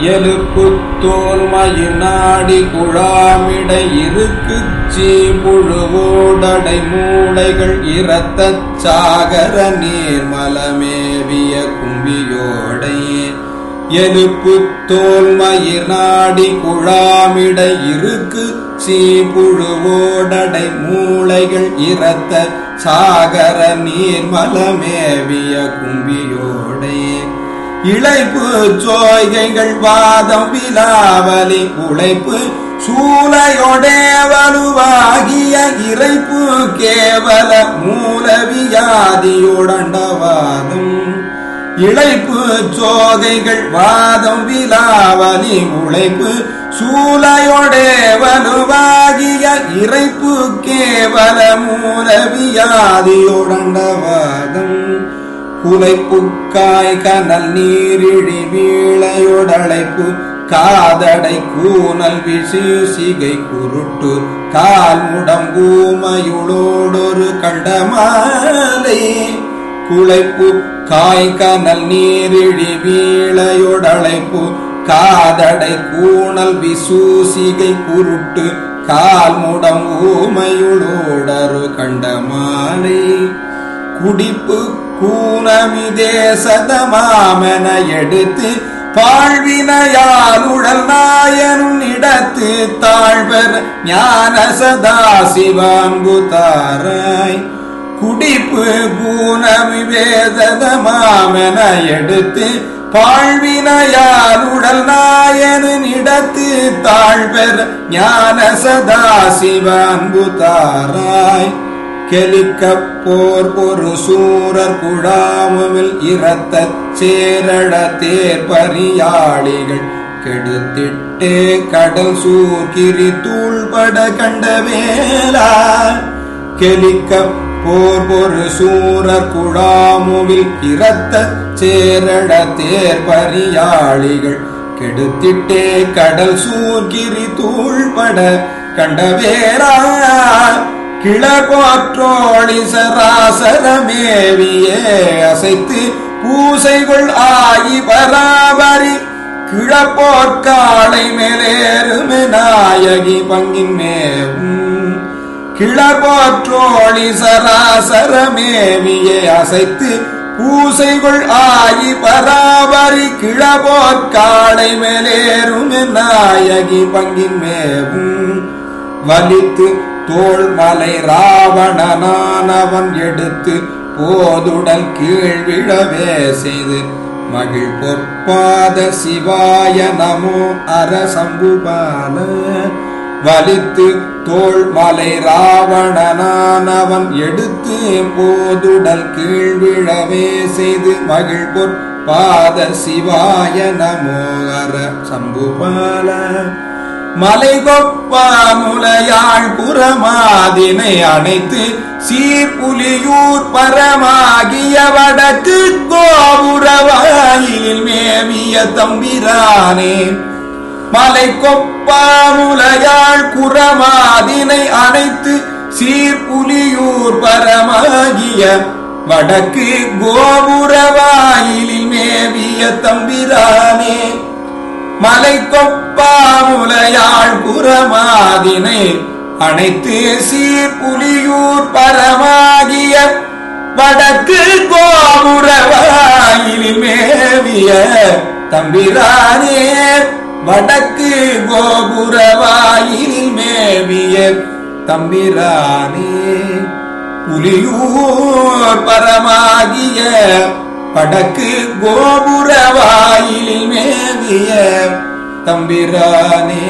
எழுப்புத்தோல் மயிர் நாடி குழாமிடை இருக்குச் சீம்புழுவோடடை மூளைகள் இரத்த சாகர நீர்மலமேவிய கும்பியோடை. எழுப்புத்தோல் மயிர் நாடி குழாமிடை இருக்கு சீபுழுவோடடை மூளைகள் இரத்த சாகர நீர்மலமேவிய கும்பியோடை. இழைப்பு சோய்கைகள் வாதம் விலாவலி உழைப்பு சூளையொடே வலுவாகிய இறைப்பு கேவல மூலவியாதியுடண்டவாதம் இழைப்பு சோகைகள் வாதம் விலாவலி உழைப்பு சூளையொடே வலுவாகிய இறைப்பு கேவல மூலவியாதியுடண்டவாதம் குலைப்புக்காய் கனல் நீரிழி வீழையொடழைப்பு காதடை கூனல் விசூசிகை குருட்டு கால் முடங்கூமையுளோடொரு கண்டமாலை குழைப்பு காய் கனல் நீரிழி வீழையொடழைப்பு காதடை கூணல் விசூசிகை குருட்டு கால் முடம் ஊமையுளோடரு கண்டமாலை குடிப்பு கூனமிதே சதமாமென எடுத்து பாழ்வினையால் உடல் நாயனும் இடத்து தாழ்வர் ஞான சதா சிவான்பு தாராய் குடிப்பு கூனமிவேதமாமென எடுத்து பாழ்வினையால் உடல் நாயனின் இடத்து தாழ்வர் ஞான சதா சிவான்பு கெலிக்கப் போர் ஒரு சூரர் குழாமுவில் இரத்தச் சேரட தேர்பரியாளிகள். கெடுத்திட்டே கடல் சூர்கிரி தூள்பட கண்ட வேளா கெலிக்க போர் ஒரு சூரர் குழாமுவில் இரத்தச் சேரட தேர்பரியாளிகள். கெடுத்திட்டே கடல் சூர்கிரி தூள்பட கண்ட வேளா சராசரமேவியே அசைத்து பூசைகள் ஆகி பராபரி கிழப்போர்க்காளை மேலேறுமே நாயகி பங்கின் மேவும். கிழப்போற்றோழி சராசரமேவியே அசைத்து பூசைகள் ஆகி பராபரி கிழபோர்க்காளை மேலேறும் நாயகி பங்கின் மேவும். வலித்து தோள்மலை ராவணனானவன் எடுத்து போதுடல் கீழ் விழவே செய்து மகிழ் பொற்பாத சிவாய நமோ அரசம்புபால வலித்து தோல் மலை ராவணனானவன் எடுத்து போதுடல் கீழ் விழவே செய்து மகிழ் பொற்பாத சிவாய நமோ அர சம்புபால மலைகொப்பா முலையாள் புறமாதினை அணைத்து சீர்புலியூர் பரமாகிய வடக்கு கோபுரவாயில் மேவிய தம்பிரானே. மலை கொப்பாமுலையாள் குரமாதினை அணைத்து சீர்புலியூர் பரமாகிய வடக்கு கோபுரவாயிலில் மேவிய தம்பிரானே. மலை கொப்பாமுலையாள் புறமாதினை அனைத்து சீர்புலியூர் பரமாகிய வடக்கு கோபுரவாயிலில் மேவிய தம்பிரானே வடக்கு கோபுரவாயில் மேவிய தம்பிரானே. புலியூர் பரமாகிய வடக்கு கோபுரவாயில் மேவிய தம்பிரானே.